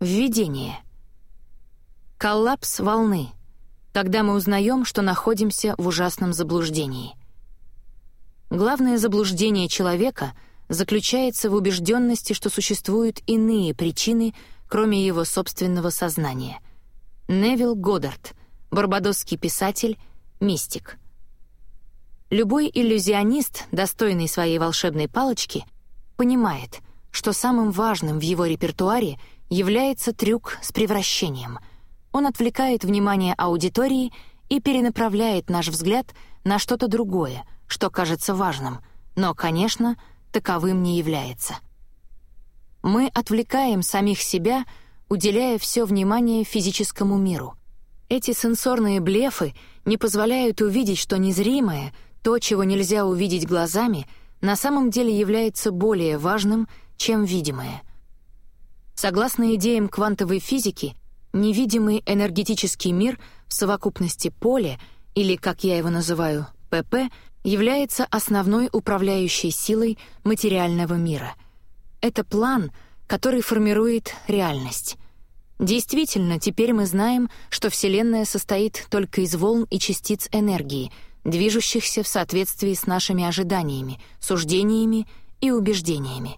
Введение. Коллапс волны. Когда мы узнаем, что находимся в ужасном заблуждении. Главное заблуждение человека заключается в убежденности, что существуют иные причины, кроме его собственного сознания. Невил Годдард, барбадосский писатель, мистик. Любой иллюзионист, достойный своей волшебной палочки, понимает, что самым важным в его репертуаре является трюк с превращением. Он отвлекает внимание аудитории и перенаправляет наш взгляд на что-то другое, что кажется важным, но, конечно, таковым не является. Мы отвлекаем самих себя, уделяя все внимание физическому миру. Эти сенсорные блефы не позволяют увидеть, что незримое, то, чего нельзя увидеть глазами, на самом деле является более важным, чем видимое — Согласно идеям квантовой физики, невидимый энергетический мир в совокупности поля, или, как я его называю, ПП, является основной управляющей силой материального мира. Это план, который формирует реальность. Действительно, теперь мы знаем, что Вселенная состоит только из волн и частиц энергии, движущихся в соответствии с нашими ожиданиями, суждениями и убеждениями.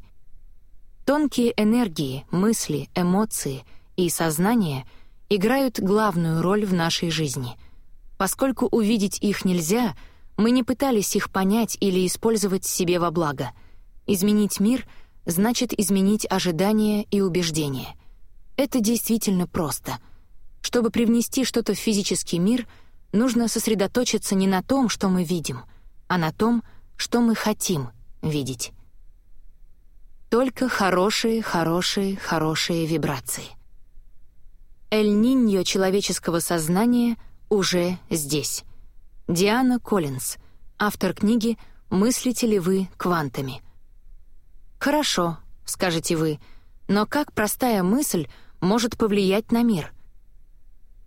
Тонкие энергии, мысли, эмоции и сознание играют главную роль в нашей жизни. Поскольку увидеть их нельзя, мы не пытались их понять или использовать себе во благо. Изменить мир значит изменить ожидания и убеждения. Это действительно просто. Чтобы привнести что-то в физический мир, нужно сосредоточиться не на том, что мы видим, а на том, что мы хотим видеть. Только хорошие, хорошие, хорошие вибрации. Эль-Ниньо человеческого сознания уже здесь. Диана Коллинз, автор книги «Мыслите ли вы квантами?» «Хорошо», — скажете вы, «но как простая мысль может повлиять на мир?»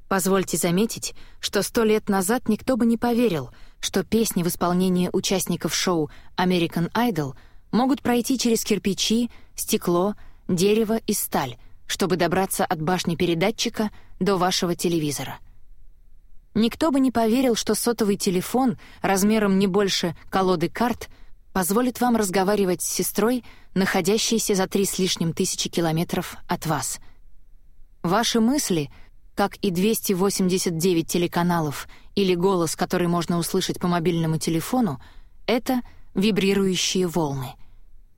Позвольте заметить, что сто лет назад никто бы не поверил, что песни в исполнении участников шоу «American Idol» могут пройти через кирпичи, стекло, дерево и сталь, чтобы добраться от башни передатчика до вашего телевизора. Никто бы не поверил, что сотовый телефон размером не больше колоды карт позволит вам разговаривать с сестрой, находящейся за три с лишним тысячи километров от вас. Ваши мысли, как и 289 телеканалов или голос, который можно услышать по мобильному телефону, это вибрирующие волны —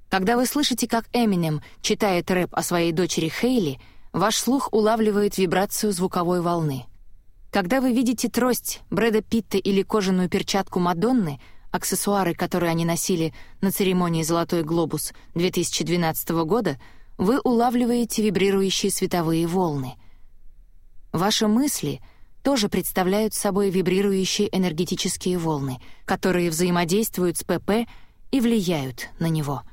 когда вы слышите, как Эминем читает рэп о своей дочери Хейли, ваш слух улавливает вибрацию звуковой волны. Когда вы видите трость Брэда Питта или кожаную перчатку Мадонны, аксессуары, которые они носили на церемонии «Золотой глобус» 2012 года, вы улавливаете вибрирующие световые волны. Ваши мысли тоже представляют собой вибрирующие энергетические волны, которые взаимодействуют с ПП и влияют на него —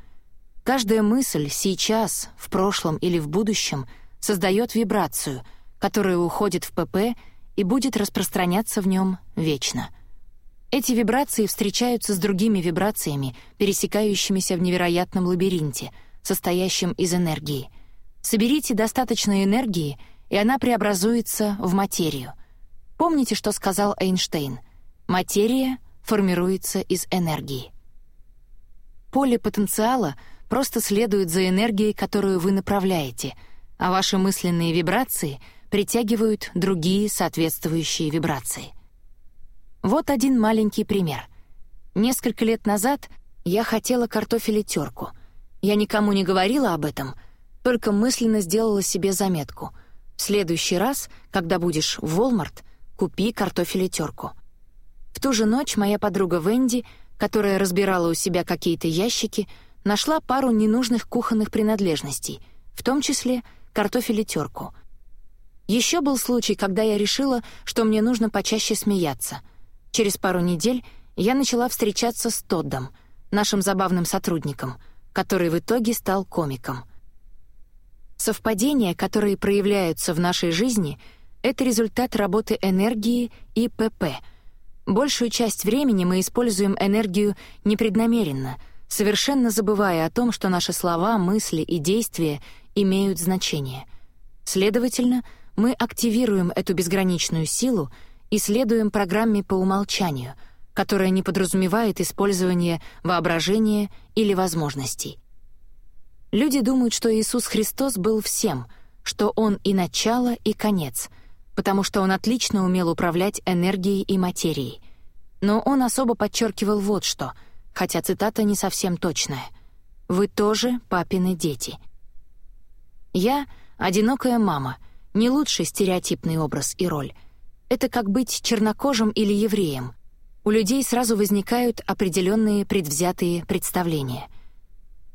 Каждая мысль сейчас, в прошлом или в будущем создает вибрацию, которая уходит в ПП и будет распространяться в нем вечно. Эти вибрации встречаются с другими вибрациями, пересекающимися в невероятном лабиринте, состоящем из энергии. Соберите достаточно энергии, и она преобразуется в материю. Помните, что сказал Эйнштейн? Материя формируется из энергии. Поле потенциала — просто следуют за энергией, которую вы направляете, а ваши мысленные вибрации притягивают другие соответствующие вибрации. Вот один маленький пример. Несколько лет назад я хотела картофелетерку. Я никому не говорила об этом, только мысленно сделала себе заметку. В следующий раз, когда будешь в Walmart, купи картофелетерку. В ту же ночь моя подруга Венди, которая разбирала у себя какие-то ящики, нашла пару ненужных кухонных принадлежностей, в том числе картофель и терку. Еще был случай, когда я решила, что мне нужно почаще смеяться. Через пару недель я начала встречаться с Тоддом, нашим забавным сотрудником, который в итоге стал комиком. Совпадения, которые проявляются в нашей жизни, это результат работы энергии и ПП. Большую часть времени мы используем энергию непреднамеренно — совершенно забывая о том, что наши слова, мысли и действия имеют значение. Следовательно, мы активируем эту безграничную силу и следуем программе по умолчанию, которая не подразумевает использование воображения или возможностей. Люди думают, что Иисус Христос был всем, что Он и начало, и конец, потому что Он отлично умел управлять энергией и материей. Но Он особо подчеркивал вот что, хотя цитата не совсем точная. «Вы тоже папины дети». Я — одинокая мама, не лучший стереотипный образ и роль. Это как быть чернокожим или евреем. У людей сразу возникают определенные предвзятые представления.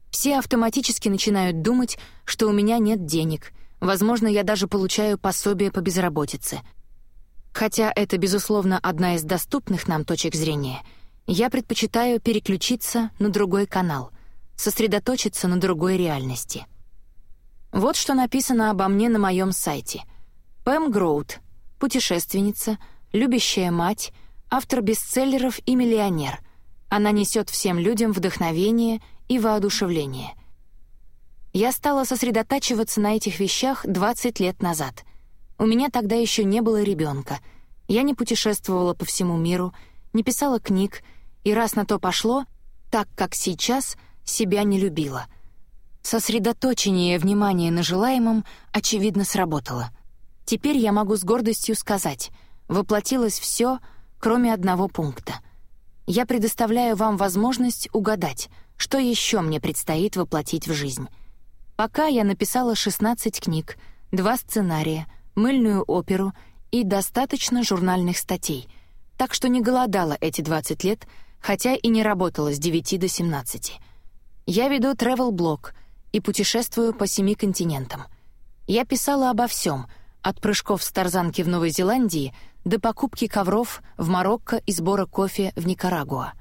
Все автоматически начинают думать, что у меня нет денег, возможно, я даже получаю пособие по безработице. Хотя это, безусловно, одна из доступных нам точек зрения, я предпочитаю переключиться на другой канал, сосредоточиться на другой реальности — вот что написано обо мне на моем сайте. Пэм Гроуд, путешественница, любящая мать, автор бестселлеров и миллионер. Она несет всем людям вдохновение и воодушевление. Я стала сосредотачиваться на этих вещах 20 лет назад. У меня тогда еще не было ребенка. Я не путешествовала по всему миру, не писала книг, и раз на то пошло, так как сейчас себя не любила — Сосредоточение внимания на желаемом, очевидно, сработало. Теперь я могу с гордостью сказать, воплотилось все, кроме одного пункта. Я предоставляю вам возможность угадать, что еще мне предстоит воплотить в жизнь. Пока я написала 16 книг, два сценария, мыльную оперу и достаточно журнальных статей, так что не голодала эти 20 лет, хотя и не работала с 9 до 17. Я веду travel-блог — и путешествую по семи континентам. Я писала обо всем, от прыжков с тарзанки в Новой Зеландии до покупки ковров в Марокко и сбора кофе в Никарагуа.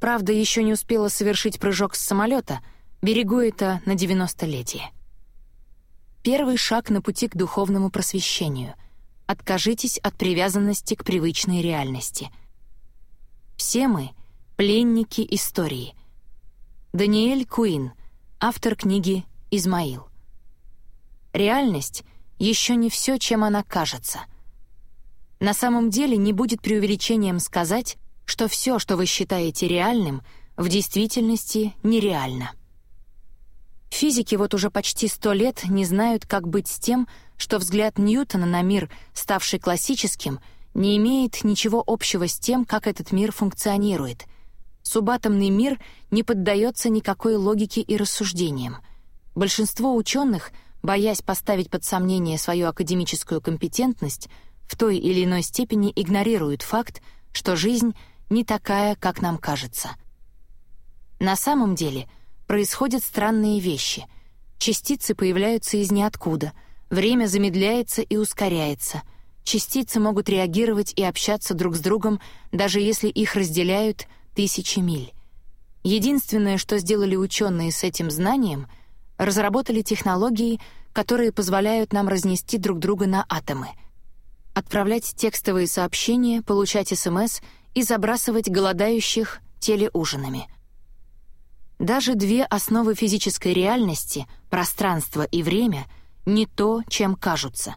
Правда, еще не успела совершить прыжок с самолета, берегу это на 90-летие. Первый шаг на пути к духовному просвещению. Откажитесь от привязанности к привычной реальности. Все мы — пленники истории. Даниэль Куин — автор книги «Измаил». Реальность еще не все, чем она кажется. На самом деле не будет преувеличением сказать, что все, что вы считаете реальным, в действительности нереально. Физики вот уже почти сто лет не знают, как быть с тем, что взгляд Ньютона на мир, ставший классическим, не имеет ничего общего с тем, как этот мир функционирует — Субатомный мир не поддается никакой логике и рассуждениям. Большинство ученых, боясь поставить под сомнение свою академическую компетентность, в той или иной степени игнорируют факт, что жизнь не такая, как нам кажется. На самом деле происходят странные вещи. Частицы появляются из ниоткуда, время замедляется и ускоряется — частицы могут реагировать и общаться друг с другом, даже если их разделяют тысячи миль. Единственное, что сделали ученые с этим знанием, разработали технологии, которые позволяют нам разнести друг друга на атомы, отправлять текстовые сообщения, получать СМС и забрасывать голодающих телеужинами. Даже две основы физической реальности, пространство и время, не то, чем кажутся.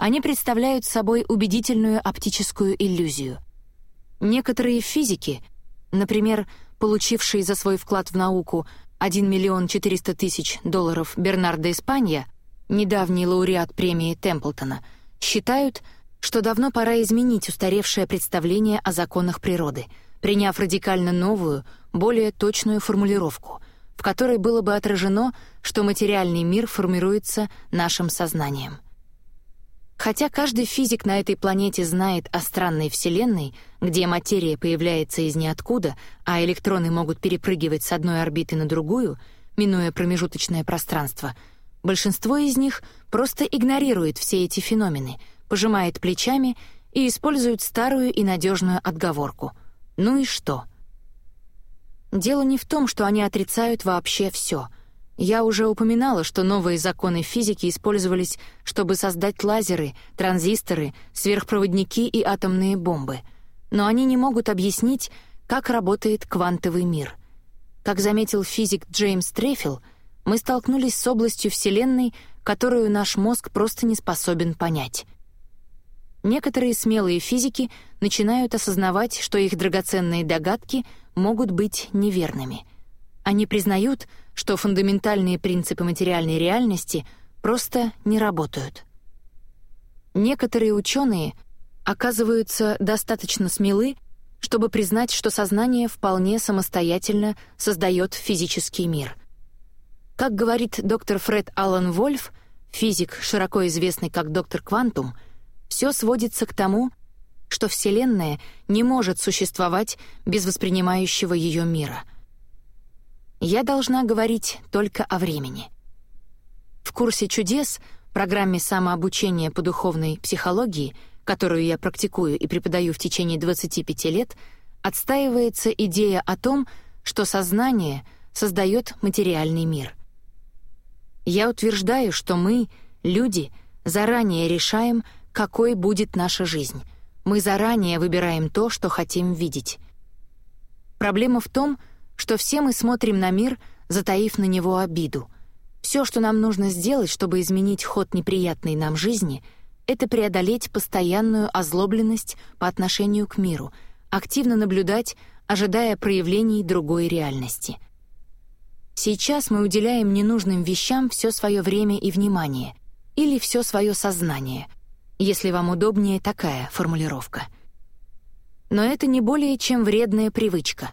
Они представляют собой убедительную оптическую иллюзию. Некоторые физики Например, получивший за свой вклад в науку 1 миллион 400 тысяч долларов Бернардо Испанья, недавний лауреат премии Темплтона, считают, что давно пора изменить устаревшее представление о законах природы, приняв радикально новую, более точную формулировку, в которой было бы отражено, что материальный мир формируется нашим сознанием — Хотя каждый физик на этой планете знает о странной Вселенной, где материя появляется из ниоткуда, а электроны могут перепрыгивать с одной орбиты на другую, минуя промежуточное пространство, большинство из них просто игнорирует все эти феномены, пожимает плечами и использует старую и надежную отговорку. Ну и что? Дело не в том, что они отрицают вообще все — я уже упоминала, что новые законы физики использовались, чтобы создать лазеры, транзисторы, сверхпроводники и атомные бомбы. Но они не могут объяснить, как работает квантовый мир. Как заметил физик Джеймс Трефилл, мы столкнулись с областью Вселенной, которую наш мозг просто не способен понять. Некоторые смелые физики начинают осознавать, что их драгоценные догадки могут быть неверными. Они признают, что фундаментальные принципы материальной реальности просто не работают. Некоторые ученые оказываются достаточно смелы, чтобы признать, что сознание вполне самостоятельно создает физический мир. Как говорит доктор Фред Аллан Вольф, физик, широко известный как доктор Квантум, все сводится к тому, что Вселенная не может существовать без воспринимающего ее мира. Я должна говорить только о времени. В курсе чудес, программе самообучения по духовной психологии — которую я практикую и преподаю в течение 25 лет, отстаивается идея о том, что сознание создает материальный мир. Я утверждаю, что мы, люди, заранее решаем, какой будет наша жизнь. Мы заранее выбираем то, что хотим видеть. Проблема в том, что все мы смотрим на мир, затаив на него обиду. Все, что нам нужно сделать, чтобы изменить ход неприятной нам жизни — это преодолеть постоянную озлобленность по отношению к миру, активно наблюдать, ожидая проявлений другой реальности. Сейчас мы уделяем ненужным вещам все свое время и внимание, или все свое сознание, если вам удобнее такая формулировка. Но это не более чем вредная привычка,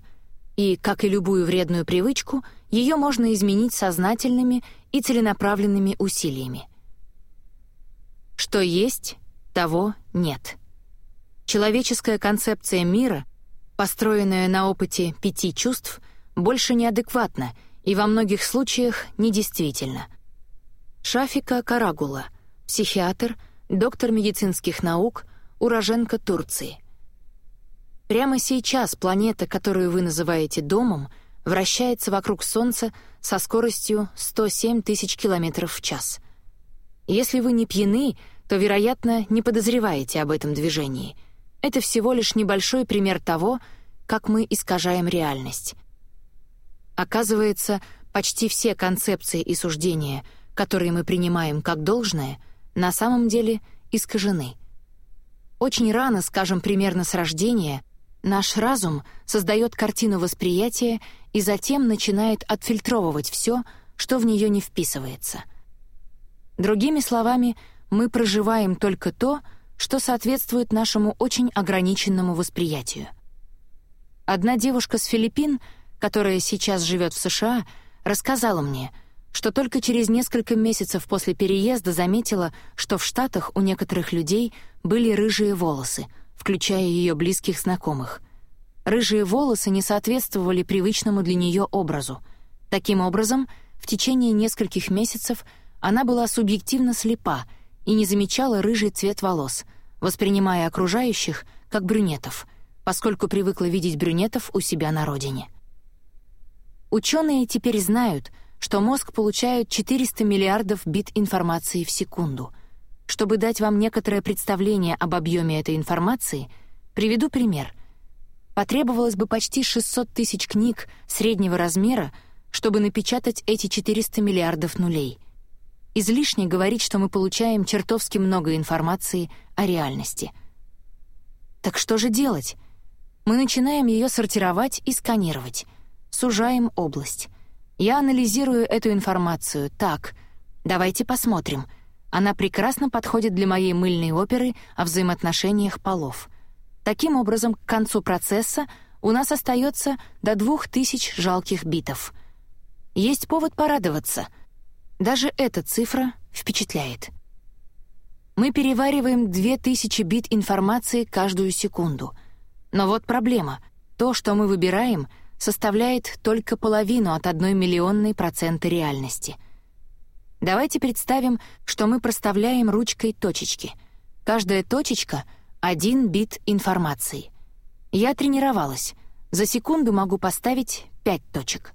и, как и любую вредную привычку, ее можно изменить сознательными и целенаправленными усилиями — что есть, того нет. Человеческая концепция мира, построенная на опыте пяти чувств, больше неадекватна и во многих случаях недействительна. Шафика Карагула, психиатр, доктор медицинских наук, уроженка Турции. Прямо сейчас планета, которую вы называете домом, вращается вокруг Солнца со скоростью 107 тысяч километров в час — если вы не пьяны, то, вероятно, не подозреваете об этом движении. Это всего лишь небольшой пример того, как мы искажаем реальность. Оказывается, почти все концепции и суждения, которые мы принимаем как должное, на самом деле искажены. Очень рано, скажем, примерно с рождения, наш разум создает картину восприятия и затем начинает отфильтровывать все, что в нее не вписывается — Другими словами, мы проживаем только то, что соответствует нашему очень ограниченному восприятию. Одна девушка с Филиппин, которая сейчас живет в США, рассказала мне, что только через несколько месяцев после переезда заметила, что в Штатах у некоторых людей были рыжие волосы, включая ее близких знакомых. Рыжие волосы не соответствовали привычному для нее образу. Таким образом, в течение нескольких месяцев — она была субъективно слепа и не замечала рыжий цвет волос, воспринимая окружающих как брюнетов, поскольку привыкла видеть брюнетов у себя на родине. Ученые теперь знают, что мозг получает 400 миллиардов бит информации в секунду. Чтобы дать вам некоторое представление об объеме этой информации, приведу пример. Потребовалось бы почти 600 тысяч книг среднего размера, чтобы напечатать эти 400 миллиардов нулей — излишне говорить, что мы получаем чертовски много информации о реальности. Так что же делать? Мы начинаем ее сортировать и сканировать. Сужаем область. Я анализирую эту информацию так. Давайте посмотрим. Она прекрасно подходит для моей мыльной оперы о взаимоотношениях полов. Таким образом, к концу процесса у нас остается до двух тысяч жалких битов. Есть повод порадоваться — даже эта цифра впечатляет. Мы перевариваем 2000 бит информации каждую секунду. Но вот проблема. То, что мы выбираем, составляет только половину от одной миллионной процента реальности. Давайте представим, что мы проставляем ручкой точечки. Каждая точечка — один бит информации. Я тренировалась. За секунду могу поставить пять точек.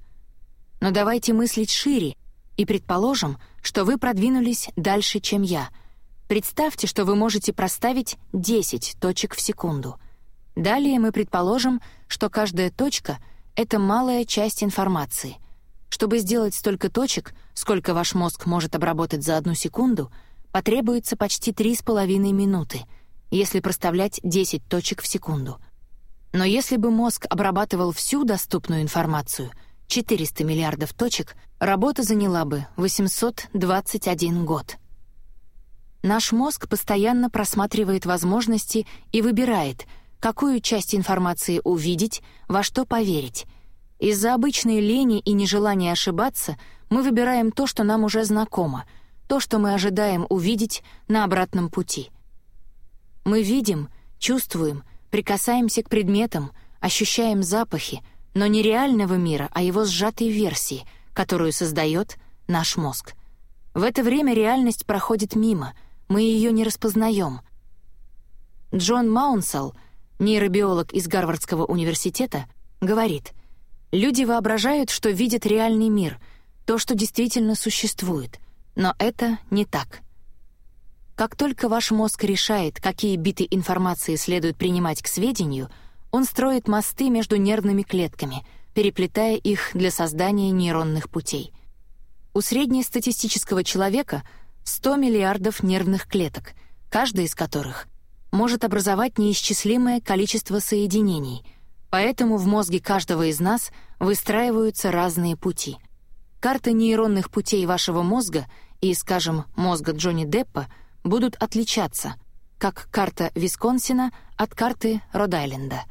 Но давайте мыслить шире и предположим, что вы продвинулись дальше, чем я. Представьте, что вы можете проставить 10 точек в секунду. Далее мы предположим, что каждая точка — это малая часть информации. Чтобы сделать столько точек, сколько ваш мозг может обработать за одну секунду, потребуется почти 3,5 минуты, если проставлять 10 точек в секунду. Но если бы мозг обрабатывал всю доступную информацию, 400 миллиардов точек, работа заняла бы 821 год. Наш мозг постоянно просматривает возможности и выбирает, какую часть информации увидеть, во что поверить — из-за обычной лени и нежелания ошибаться мы выбираем то, что нам уже знакомо, то, что мы ожидаем увидеть на обратном пути. Мы видим, чувствуем, прикасаемся к предметам, ощущаем запахи, но не реального мира, а его сжатой версии, которую создает наш мозг. В это время реальность проходит мимо, мы ее не распознаем. Джон Маунсел, нейробиолог из Гарвардского университета, говорит — Люди воображают, что видят реальный мир, то, что действительно существует, но это не так. Как только ваш мозг решает, какие биты информации следует принимать к сведению, он строит мосты между нервными клетками, переплетая их для создания нейронных путей. У среднестатистического человека 100 миллиардов нервных клеток, каждая из которых может образовать неисчислимое количество соединений — Поэтому в мозге каждого из нас выстраиваются разные пути. Карты нейронных путей вашего мозга и, скажем, мозга Джонни Деппа будут отличаться, как карта Висконсина от карты Род-Айленда.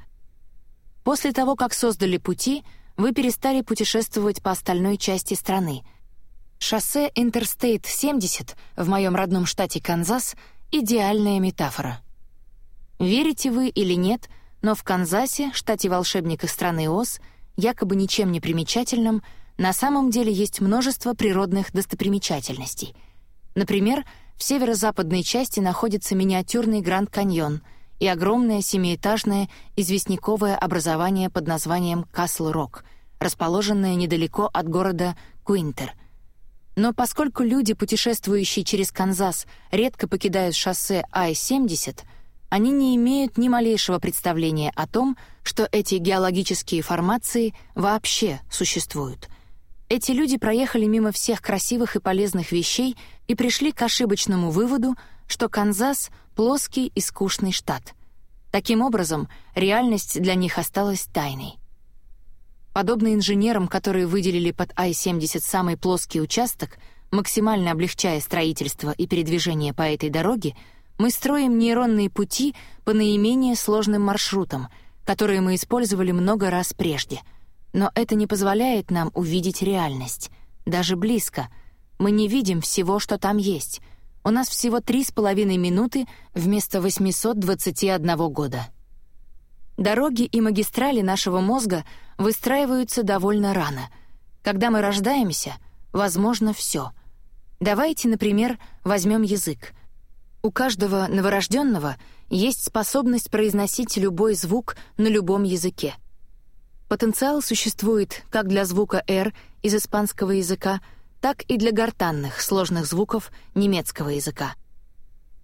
После того, как создали пути, вы перестали путешествовать по остальной части страны. Шоссе Интерстейт 70 в моем родном штате Канзас — идеальная метафора. Верите вы или нет — но в Канзасе, штате волшебника страны Оз, якобы ничем не примечательном, на самом деле есть множество природных достопримечательностей. Например, в северо-западной части находится миниатюрный Гранд-каньон и огромное семиэтажное известняковое образование под названием Касл-Рок, расположенное недалеко от города Куинтер. Но поскольку люди, путешествующие через Канзас, редко покидают шоссе Ай-70, они не имеют ни малейшего представления о том, что эти геологические формации вообще существуют. Эти люди проехали мимо всех красивых и полезных вещей и пришли к ошибочному выводу, что Канзас — плоский и скучный штат. Таким образом, реальность для них осталась тайной. Подобно инженерам, которые выделили под Ай-70 самый плоский участок, максимально облегчая строительство и передвижение по этой дороге, мы строим нейронные пути по наименее сложным маршрутам, которые мы использовали много раз прежде. Но это не позволяет нам увидеть реальность. Даже близко. Мы не видим всего, что там есть. У нас всего три с половиной минуты вместо 821 года. Дороги и магистрали нашего мозга выстраиваются довольно рано. Когда мы рождаемся, возможно все. Давайте, например, возьмем язык — у каждого новорожденного есть способность произносить любой звук на любом языке. Потенциал существует как для звука «р» из испанского языка, так и для гортанных, сложных звуков немецкого языка.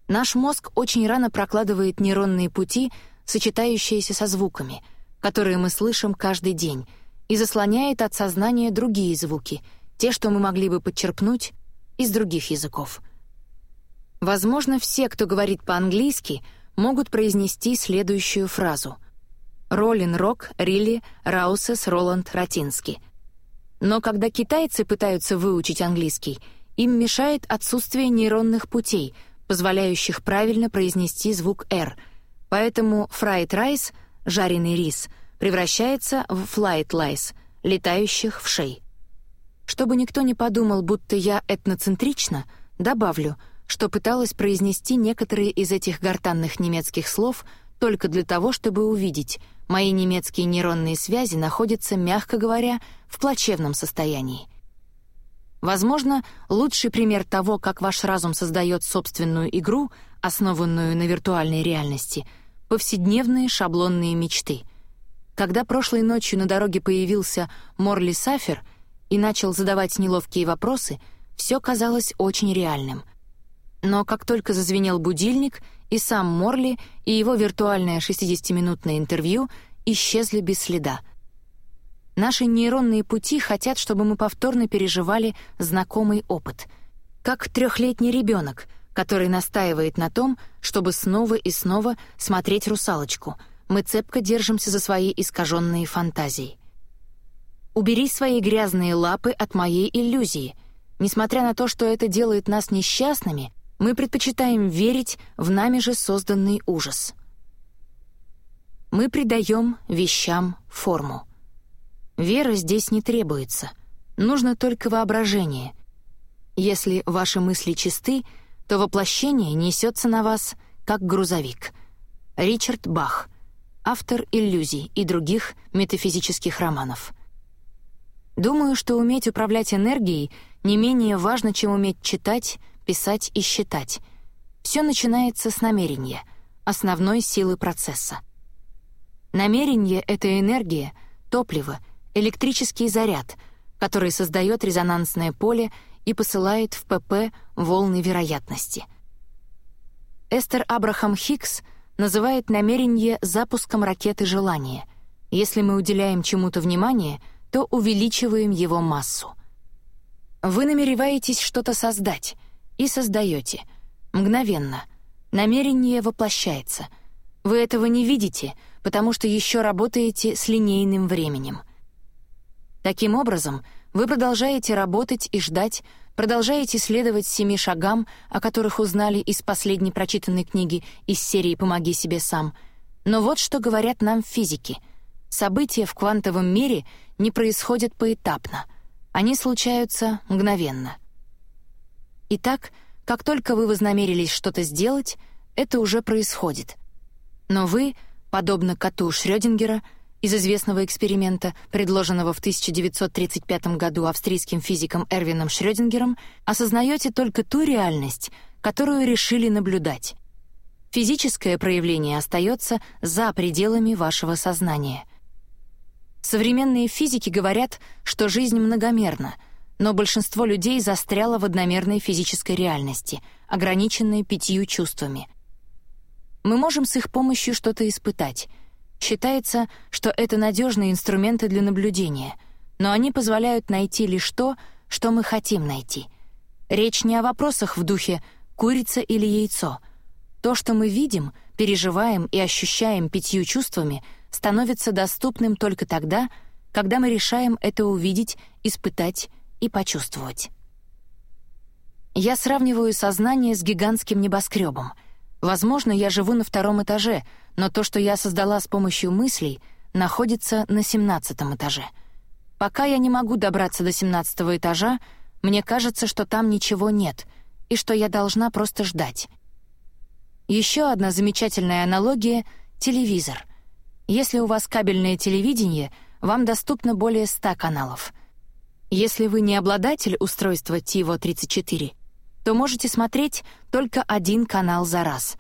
Наш мозг очень рано прокладывает нейронные пути, сочетающиеся со звуками, которые мы слышим каждый день, и заслоняет от сознания другие звуки, те, что мы могли бы подчерпнуть из других языков. Возможно, все, кто говорит по-английски, могут произнести следующую фразу. «Роллин Рок, Рилли, Раусес, Роланд, Ратински». Но когда китайцы пытаются выучить английский, им мешает отсутствие нейронных путей, позволяющих правильно произнести звук «р», поэтому «fried rice» — жареный рис — превращается в «flight lice» — летающих в шей. Чтобы никто не подумал, будто я этноцентрична, добавлю — что пыталась произнести некоторые из этих гортанных немецких слов только для того, чтобы увидеть, мои немецкие нейронные связи находятся, мягко говоря, в плачевном состоянии. Возможно, лучший пример того, как ваш разум создает собственную игру, основанную на виртуальной реальности, повседневные шаблонные мечты. Когда прошлой ночью на дороге появился Морли Сафер и начал задавать неловкие вопросы, все казалось очень реальным — но как только зазвенел будильник, и сам Морли, и его виртуальное 60-минутное интервью исчезли без следа. Наши нейронные пути хотят, чтобы мы повторно переживали знакомый опыт. Как трехлетний ребенок, который настаивает на том, чтобы снова и снова смотреть «Русалочку», мы цепко держимся за свои искаженные фантазии. Убери свои грязные лапы от моей иллюзии. Несмотря на то, что это делает нас несчастными, мы предпочитаем верить в нами же созданный ужас. Мы придаем вещам форму. Вера здесь не требуется. Нужно только воображение. Если ваши мысли чисты, то воплощение несется на вас, как грузовик. Ричард Бах, автор «Иллюзий» и других метафизических романов. Думаю, что уметь управлять энергией не менее важно, чем уметь читать, писать и считать. Все начинается с намерения, основной силы процесса. Намерение — это энергия, топливо, электрический заряд, который создает резонансное поле и посылает в ПП волны вероятности. Эстер Абрахам Хиггс называет намерение запуском ракеты желания. Если мы уделяем чему-то внимание, то увеличиваем его массу. Вы намереваетесь что-то создать и создаете. Мгновенно. Намерение воплощается. Вы этого не видите — потому что еще работаете с линейным временем. Таким образом, вы продолжаете работать и ждать, продолжаете следовать семи шагам, о которых узнали из последней прочитанной книги из серии «Помоги себе сам». Но вот что говорят нам физики. События в квантовом мире не происходят поэтапно. Они случаются мгновенно. Итак, как только вы вознамерились что-то сделать, это уже происходит. Но вы — подобно коту Шрёдингера из известного эксперимента, предложенного в 1935 году австрийским физиком Эрвином Шрёдингером, осознаете только ту реальность, которую решили наблюдать. Физическое проявление остается за пределами вашего сознания. Современные физики говорят, что жизнь многомерна, но большинство людей застряло в одномерной физической реальности, ограниченной пятью чувствами — мы можем с их помощью что-то испытать. Считается, что это надежные инструменты для наблюдения, но они позволяют найти лишь то, что мы хотим найти. Речь не о вопросах в духе «курица или яйцо». То, что мы видим, переживаем и ощущаем пятью чувствами, становится доступным только тогда, когда мы решаем это увидеть, испытать и почувствовать. Я сравниваю сознание с гигантским небоскребом — Возможно, я живу на втором этаже, но то, что я создала с помощью мыслей, находится на семнадцатом этаже. Пока я не могу добраться до семнадцатого этажа, мне кажется, что там ничего нет, и что я должна просто ждать. Еще одна замечательная аналогия — телевизор. Если у вас кабельное телевидение, вам доступно более ста каналов. Если вы не обладатель устройства TiVo-34, то можете смотреть только один канал за раз.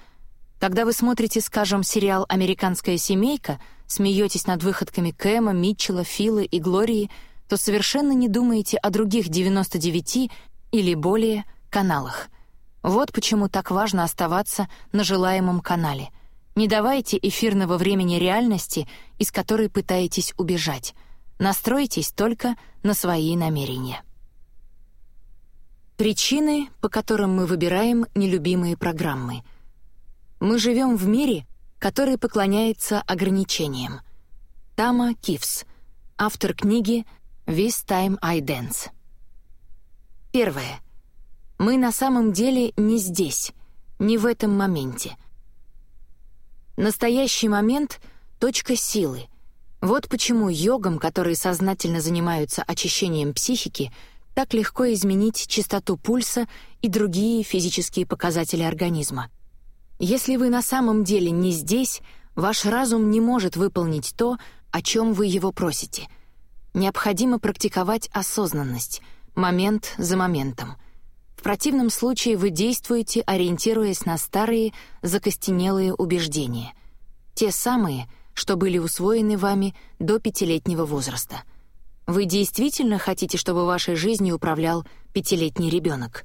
Когда вы смотрите, скажем, сериал «Американская семейка», смеетесь над выходками Кэма, Митчелла, Филы и Глории, то совершенно не думаете о других 99 или более каналах. Вот почему так важно оставаться на желаемом канале. Не давайте эфирного времени реальности, из которой пытаетесь убежать. Настройтесь только на свои намерения. Причины, по которым мы выбираем нелюбимые программы. Мы живем в мире, который поклоняется ограничениям. Тама Кивс, автор книги «This Time I Dance». Первое. Мы на самом деле не здесь, не в этом моменте. Настоящий момент — точка силы. Вот почему йогам, которые сознательно занимаются очищением психики — так легко изменить частоту пульса и другие физические показатели организма. Если вы на самом деле не здесь, ваш разум не может выполнить то, о чем вы его просите. Необходимо практиковать осознанность, момент за моментом. В противном случае вы действуете, ориентируясь на старые, закостенелые убеждения. Те самые, что были усвоены вами до пятилетнего возраста — вы действительно хотите, чтобы вашей жизнью управлял пятилетний ребенок?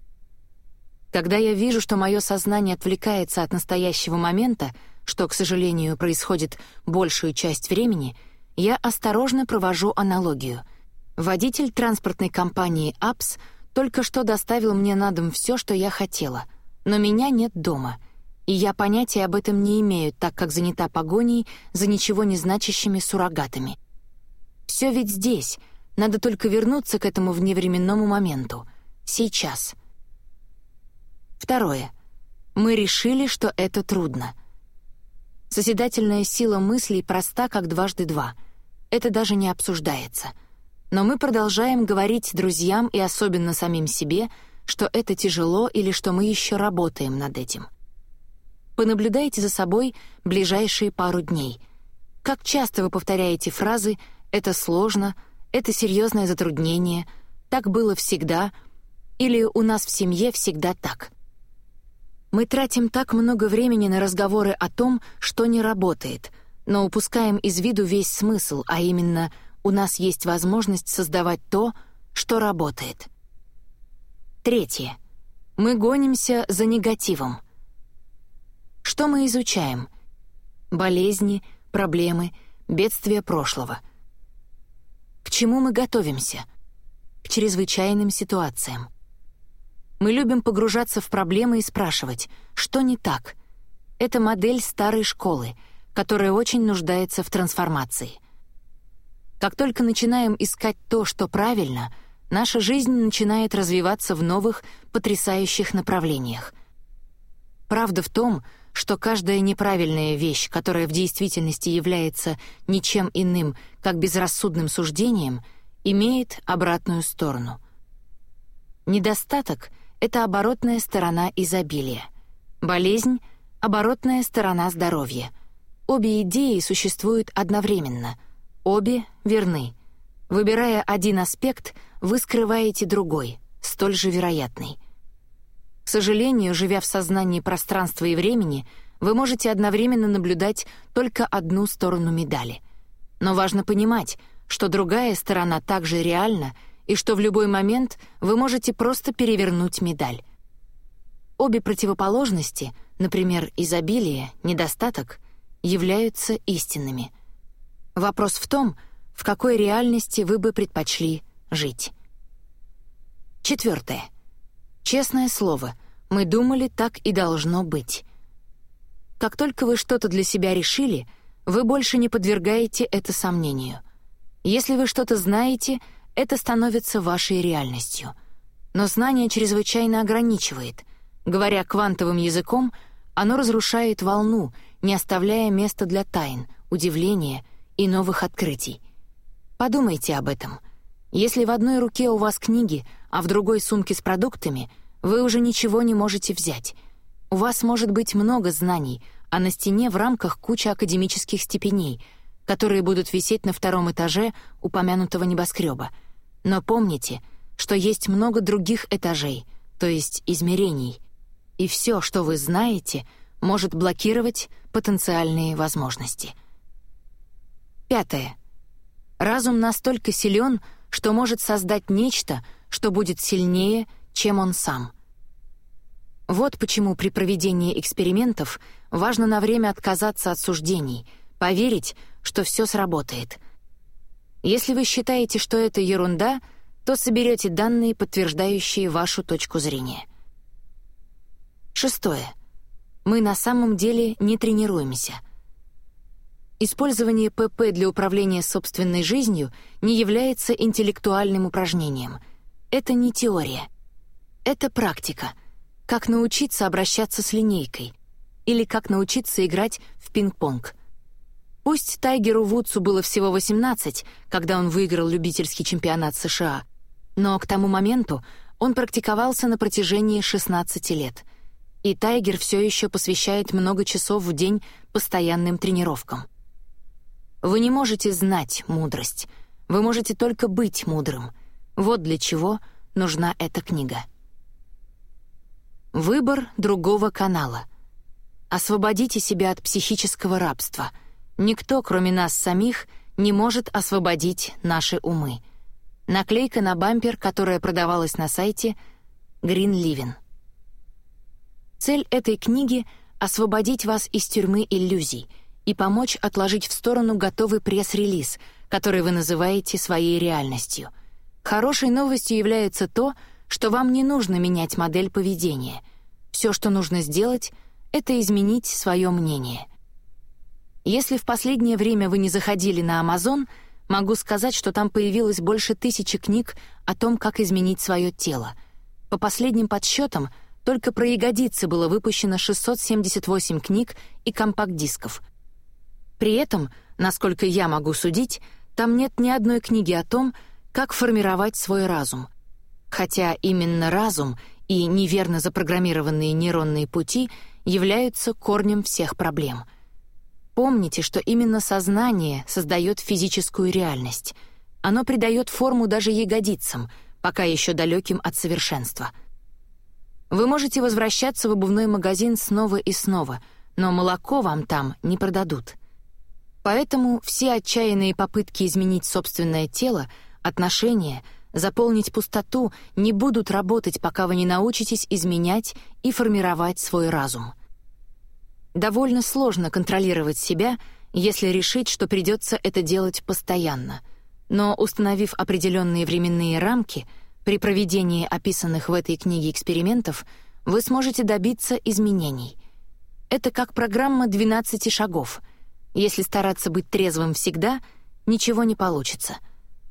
Когда я вижу, что мое сознание отвлекается от настоящего момента, что, к сожалению, происходит большую часть времени, я осторожно провожу аналогию. Водитель транспортной компании «Апс» только что доставил мне на дом все, что я хотела, но меня нет дома, и я понятия об этом не имею, так как занята погоней за ничего не значащими суррогатами. Все ведь здесь, надо только вернуться к этому вневременному моменту. Сейчас. Второе. Мы решили, что это трудно. Созидательная сила мыслей проста, как дважды два. Это даже не обсуждается. Но мы продолжаем говорить друзьям и особенно самим себе, что это тяжело или что мы еще работаем над этим. Понаблюдайте за собой ближайшие пару дней. Как часто вы повторяете фразы «это сложно», «это серьезное затруднение», «так было всегда» или «у нас в семье всегда так». Мы тратим так много времени на разговоры о том, что не работает, но упускаем из виду весь смысл, а именно — у нас есть возможность создавать то, что работает. Третье. Мы гонимся за негативом. Что мы изучаем? Болезни, проблемы, бедствия прошлого. К чему мы готовимся? К чрезвычайным ситуациям. Мы любим погружаться в проблемы и спрашивать, что не так. Это модель старой школы, которая очень нуждается в трансформации. Как только начинаем искать то, что правильно, наша жизнь начинает развиваться в новых, потрясающих направлениях. Правда в том, что каждая неправильная вещь, которая в действительности является ничем иным, как безрассудным суждением, имеет обратную сторону. Недостаток — это оборотная сторона изобилия. Болезнь — оборотная сторона здоровья. Обе идеи существуют одновременно — Обе верны. Выбирая один аспект, вы скрываете другой, столь же вероятный. Сожалению, живя в сознании пространства и времени, вы можете одновременно наблюдать только одну сторону медали. Но важно понимать, что другая сторона также реальна и что в любой момент вы можете просто перевернуть медаль. Обе противоположности, например, изобилие, недостаток, являются истинными — Вопрос в том, в какой реальности вы бы предпочли жить. Четвертое. Честное слово, мы думали, так и должно быть. Как только вы что-то для себя решили, вы больше не подвергаете это сомнению. Если вы что-то знаете, это становится вашей реальностью. Но знание чрезвычайно ограничивает. Говоря квантовым языком, оно разрушает волну, не оставляя места для тайн, удивления и новых открытий. Подумайте об этом. Если в одной руке у вас книги, а в другой сумки с продуктами, вы уже ничего не можете взять. У вас может быть много знаний, а на стене в рамках куча академических степеней, которые будут висеть на втором этаже упомянутого небоскреба. Но помните, что есть много других этажей, то есть измерений, и все, что вы знаете, может блокировать потенциальные возможности. Пятое. Разум настолько силен, что может создать нечто, что будет сильнее, чем он сам. Вот почему при проведении экспериментов важно на время отказаться от суждений, поверить, что все сработает. Если вы считаете, что это ерунда, то соберете данные, подтверждающие вашу точку зрения. Шестое. Мы на самом деле не тренируемся — Использование ПП для управления собственной жизнью не является интеллектуальным упражнением. Это не теория. Это практика. Как научиться обращаться с линейкой. Или как научиться играть в пинг-понг. Пусть Тайгеру Вудсу было всего 18, когда он выиграл любительский чемпионат США, но к тому моменту он практиковался на протяжении 16 лет. И Тайгер все еще посвящает много часов в день постоянным тренировкам. Вы не можете знать мудрость. Вы можете только быть мудрым. Вот для чего нужна эта книга. Выбор другого канала. Освободите себя от психического рабства. Никто, кроме нас самих, не может освободить наши умы. Наклейка на бампер, которая продавалась на сайте Green Living. Цель этой книги — освободить вас из тюрьмы иллюзий — и помочь отложить в сторону готовый пресс-релиз, который вы называете своей реальностью. Хорошей новостью является то, что вам не нужно менять модель поведения. Все, что нужно сделать, это изменить свое мнение. Если в последнее время вы не заходили на Amazon, могу сказать, что там появилось больше тысячи книг о том, как изменить свое тело. По последним подсчетам, только про ягодицы было выпущено 678 книг и компакт-дисков. При этом, насколько я могу судить, там нет ни одной книги о том, как формировать свой разум. Хотя именно разум и неверно запрограммированные нейронные пути являются корнем всех проблем. Помните, что именно сознание создает физическую реальность. Оно придает форму даже ягодицам, пока еще далеким от совершенства — вы можете возвращаться в обувной магазин снова и снова, но молоко вам там не продадут. Поэтому все отчаянные попытки изменить собственное тело, отношения, заполнить пустоту не будут работать, пока вы не научитесь изменять и формировать свой разум. Довольно сложно контролировать себя, если решить, что придется это делать постоянно. Но установив определенные временные рамки — при проведении описанных в этой книге экспериментов вы сможете добиться изменений. Это как программа 12 шагов. Если стараться быть трезвым всегда, ничего не получится.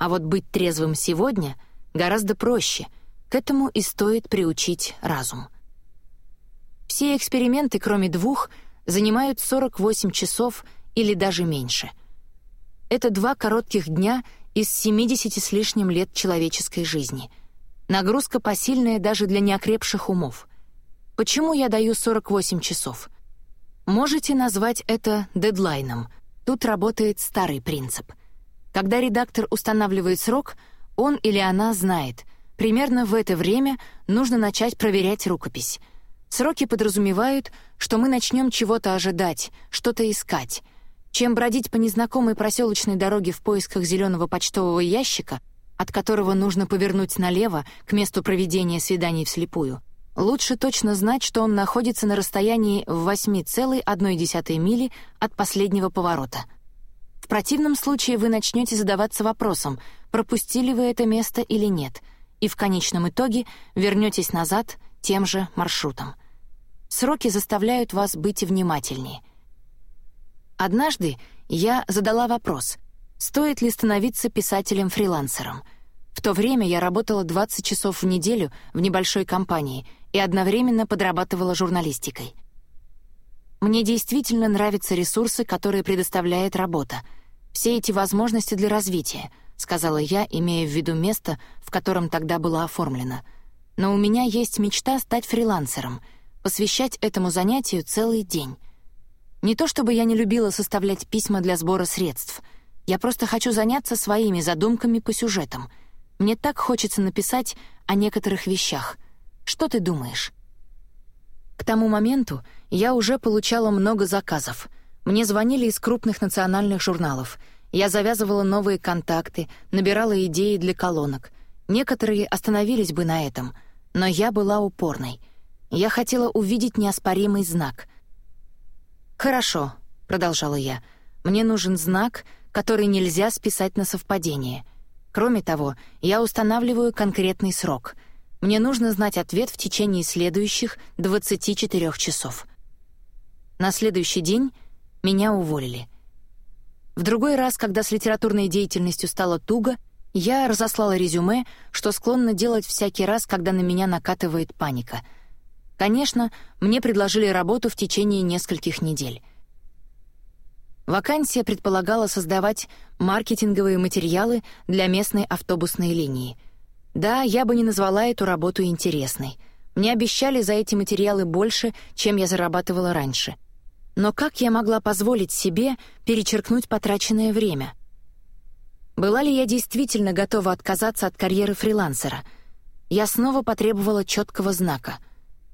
А вот быть трезвым сегодня гораздо проще. К этому и стоит приучить разум. Все эксперименты, кроме двух, занимают 48 часов или даже меньше. Это два коротких дня из 70 с лишним лет человеческой жизни — Нагрузка посильная даже для неокрепших умов. Почему я даю 48 часов? Можете назвать это дедлайном. Тут работает старый принцип. Когда редактор устанавливает срок, он или она знает, примерно в это время нужно начать проверять рукопись. Сроки подразумевают, что мы начнем чего-то ожидать, что-то искать. Чем бродить по незнакомой проселочной дороге в поисках зеленого почтового ящика — от которого нужно повернуть налево к месту проведения свиданий вслепую, лучше точно знать, что он находится на расстоянии в 8,1 мили от последнего поворота. Противном случае вы начнете задаваться вопросом, пропустили вы это место или нет, и в конечном итоге вернетесь назад тем же маршрутом. Сроки заставляют вас быть внимательнее. Однажды я задала вопрос — стоит ли становиться писателем-фрилансером. В то время я работала 20 часов в неделю в небольшой компании и одновременно подрабатывала журналистикой. Мне действительно нравятся ресурсы, которые предоставляет работа. Все эти возможности для развития, сказала я, имея в виду место, в котором тогда было оформлено. Но у меня есть мечта стать фрилансером, посвящать этому занятию целый день. Не то чтобы я не любила составлять письма для сбора средств — я просто хочу заняться своими задумками по сюжетам. Мне так хочется написать о некоторых вещах. Что ты думаешь?» К тому моменту я уже получала много заказов. Мне звонили из крупных национальных журналов. Я завязывала новые контакты, набирала идеи для колонок. Некоторые остановились бы на этом, но я была упорной. Я хотела увидеть неоспоримый знак. «Хорошо», — продолжала я, — «мне нужен знак, который нельзя списать на совпадение. Кроме того, я устанавливаю конкретный срок. Мне нужно знать ответ в течение следующих 24 часов. На следующий день меня уволили. В другой раз, когда с литературной деятельностью стало туго, я разослала резюме, что склонна делать всякий раз, когда на меня накатывает паника. Конечно, мне предложили работу в течение нескольких недель. Вакансия предполагала создавать маркетинговые материалы для местной автобусной линии. Да, я бы не назвала эту работу интересной. Мне обещали за эти материалы больше, чем я зарабатывала раньше. Но как я могла позволить себе перечеркнуть потраченное время? Была ли я действительно готова отказаться от карьеры фрилансера? Я снова потребовала четкого знака.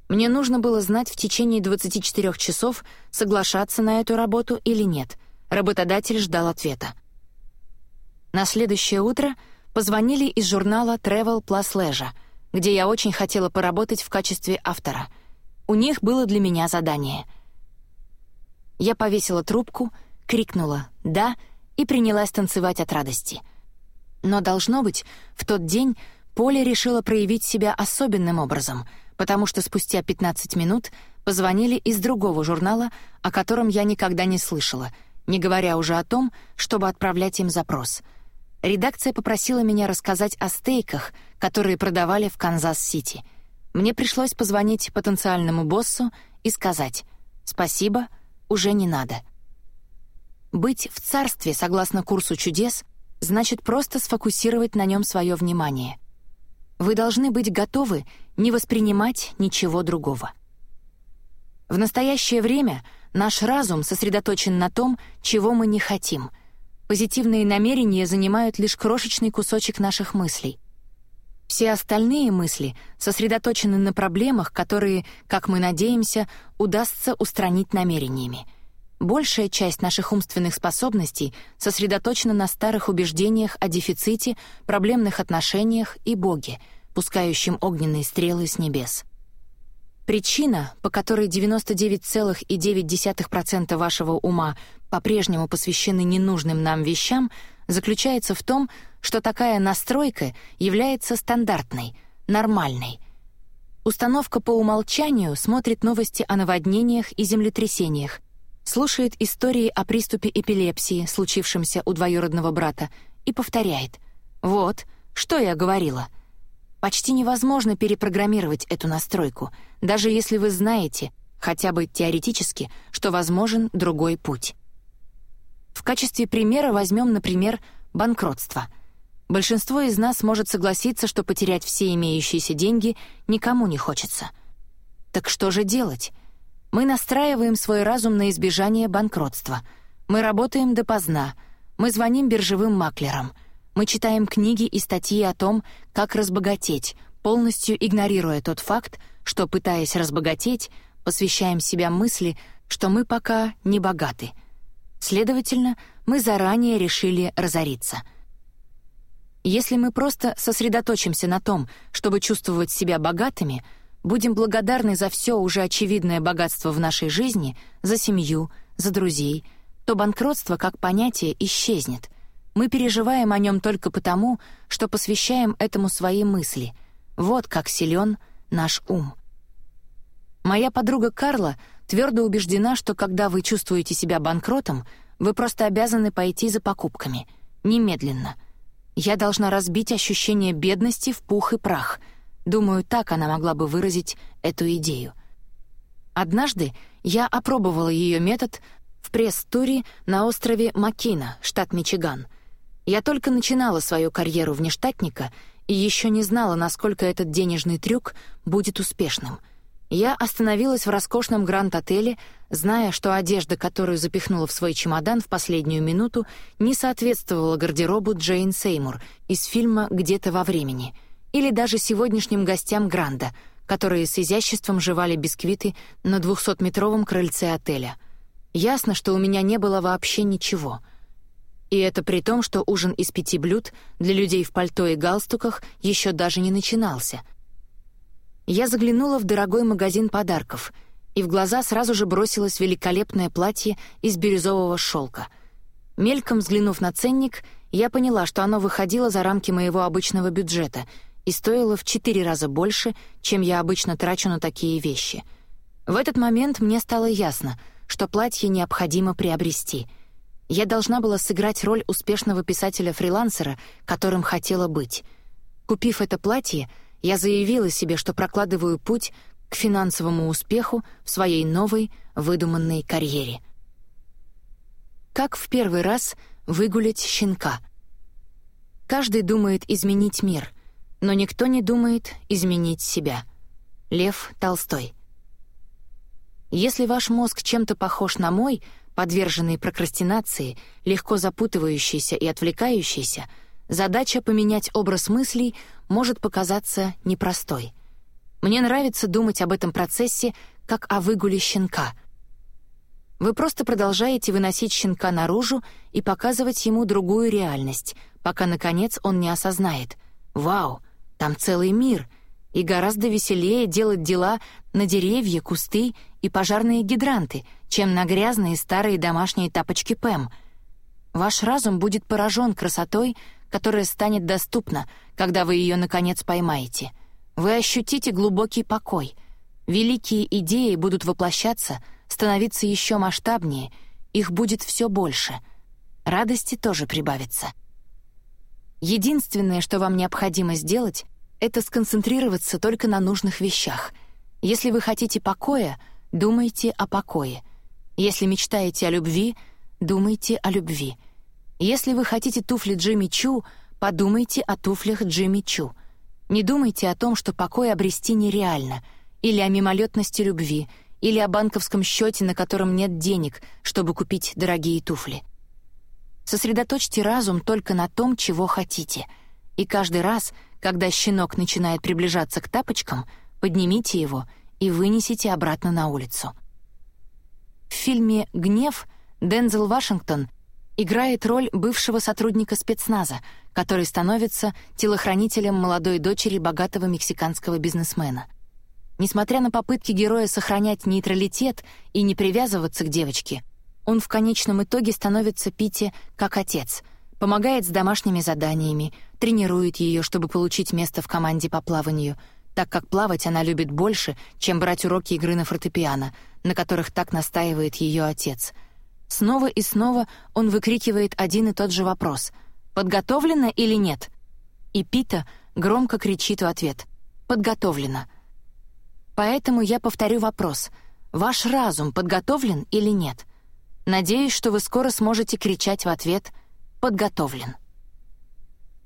Мне нужно было знать в течение 24 часов, соглашаться на эту работу или нет — Работодатель ждал ответа. На следующее утро позвонили из журнала Travel Plus Leisure, где я очень хотела поработать в качестве автора. У них было для меня задание. Я повесила трубку крикнула «да» и принялась танцевать от радости. Но, должно быть, в тот день Поля решила проявить себя особенным образом, потому что спустя 15 минут позвонили из другого журнала, о котором я никогда не слышала, не говоря уже о том, чтобы отправлять им запрос. Редакция попросила меня рассказать о стейках, которые продавали в Канзас-Сити. Мне пришлось позвонить потенциальному боссу и сказать «Спасибо, уже не надо». Быть в царстве, согласно курсу чудес, значит просто сфокусировать на нем свое внимание. Вы должны быть готовы не воспринимать ничего другого. В настоящее время наш разум сосредоточен на том, чего мы не хотим. Позитивные намерения занимают лишь крошечный кусочек наших мыслей. Все остальные мысли сосредоточены на проблемах, которые, как мы надеемся, удастся устранить намерениями — Большая часть наших умственных способностей сосредоточена на старых убеждениях о дефиците, проблемных отношениях и Боге, пускающем огненные стрелы с небес. Причина, по которой 99,9% вашего ума по-прежнему посвящены ненужным нам вещам, заключается в том, что такая настройка является стандартной, нормальной. Установка по умолчанию смотрит новости о наводнениях и землетрясениях, слушает истории о приступе эпилепсии, случившемся у двоюродного брата, и повторяет «Вот, что я говорила». Почти невозможно перепрограммировать эту настройку, даже если вы знаете, хотя бы теоретически, что возможен другой путь. В качестве примера возьмем, например, банкротство. Большинство из нас может согласиться, что потерять все имеющиеся деньги никому не хочется. Так что же делать? Мы настраиваем свой разум на избежание банкротства. Мы работаем допоздна. Мы звоним биржевым маклерам. Мы читаем книги и статьи о том, как разбогатеть, полностью игнорируя тот факт, что, пытаясь разбогатеть, посвящаем себя мысли, что мы пока не богаты. Следовательно, мы заранее решили разориться. Если мы просто сосредоточимся на том, чтобы чувствовать себя богатыми — будем благодарны за все уже очевидное богатство в нашей жизни, за семью, за друзей, то банкротство как понятие исчезнет. Мы переживаем о нем только потому, что посвящаем этому свои мысли. Вот как силен наш ум. Моя подруга Карла твердо убеждена, что когда вы чувствуете себя банкротом, вы просто обязаны пойти за покупками. Немедленно. Я должна разбить ощущение бедности в пух и прах — Думаю, так она могла бы выразить эту идею. Однажды я опробовала ее метод в пресс-туре на острове Макина, штат Мичиган. Я только начинала свою карьеру внештатника и еще не знала, насколько этот денежный трюк будет успешным. Я остановилась в роскошном гранд-отеле, зная, что одежда, которую запихнула в свой чемодан в последнюю минуту, не соответствовала гардеробу Джейн Сеймур из фильма «Где-то во времени», или даже сегодняшним гостям Гранда, которые с изяществом жевали бисквиты на двухсотметровом крыльце отеля. Ясно, что у меня не было вообще ничего. И это при том, что ужин из пяти блюд для людей в пальто и галстуках еще даже не начинался. Я заглянула в дорогой магазин подарков, и в глаза сразу же бросилось великолепное платье из бирюзового шелка. Мельком взглянув на ценник, я поняла, что оно выходило за рамки моего обычного бюджета — и стоило в четыре раза больше, чем я обычно трачу на такие вещи. В этот момент мне стало ясно, что платье необходимо приобрести. Я должна была сыграть роль успешного писателя-фрилансера, которым хотела быть. Купив это платье, я заявила себе, что прокладываю путь к финансовому успеху в своей новой, выдуманной карьере. Как в первый раз выгулять щенка? Каждый думает изменить мир — но никто не думает изменить себя. Лев Толстой. Если ваш мозг чем-то похож на мой, подверженный прокрастинации, легко запутывающийся и отвлекающийся, задача поменять образ мыслей может показаться непростой. Мне нравится думать об этом процессе как о выгуле щенка. Вы просто продолжаете выносить щенка наружу и показывать ему другую реальность, пока, наконец, он не осознает — «Вау, там целый мир. и гораздо веселее делать дела на деревья, кусты и пожарные гидранты, чем на грязные старые домашние тапочки Пэм. Ваш разум будет поражен красотой, которая станет доступна, когда вы ее наконец поймаете. Вы ощутите глубокий покой. Великие идеи будут воплощаться, становиться еще масштабнее, их будет все больше. Радости тоже прибавится. Единственное, что вам необходимо сделать, это сконцентрироваться только на нужных вещах. Если вы хотите покоя, думайте о покое. Если мечтаете о любви, думайте о любви. Если вы хотите туфли Джимми Чу, подумайте о туфлях Джимми Чу. Не думайте о том, что покой обрести нереально, или о мимолетности любви, или о банковском счете, на котором нет денег, чтобы купить дорогие туфли. Сосредоточьте разум только на том, чего хотите, и каждый раз, когда щенок начинает приближаться к тапочкам, поднимите его и вынесите обратно на улицу. В фильме «Гнев» Дензел Вашингтон играет роль бывшего сотрудника спецназа, который становится телохранителем молодой дочери богатого мексиканского бизнесмена. Несмотря на попытки героя сохранять нейтралитет и не привязываться к девочке, он в конечном итоге становится Пите как отец, помогает с домашними заданиями, тренирует ее, чтобы получить место в команде по плаванию, так как плавать она любит больше, чем брать уроки игры на фортепиано, на которых так настаивает ее отец — Снова и снова он выкрикивает один и тот же вопрос «Подготовлено или нет?» И Пита громко кричит в ответ «Подготовлено». Поэтому я повторю вопрос «Ваш разум подготовлен или нет?» Надеюсь, что вы скоро сможете кричать в ответ «Подготовлен».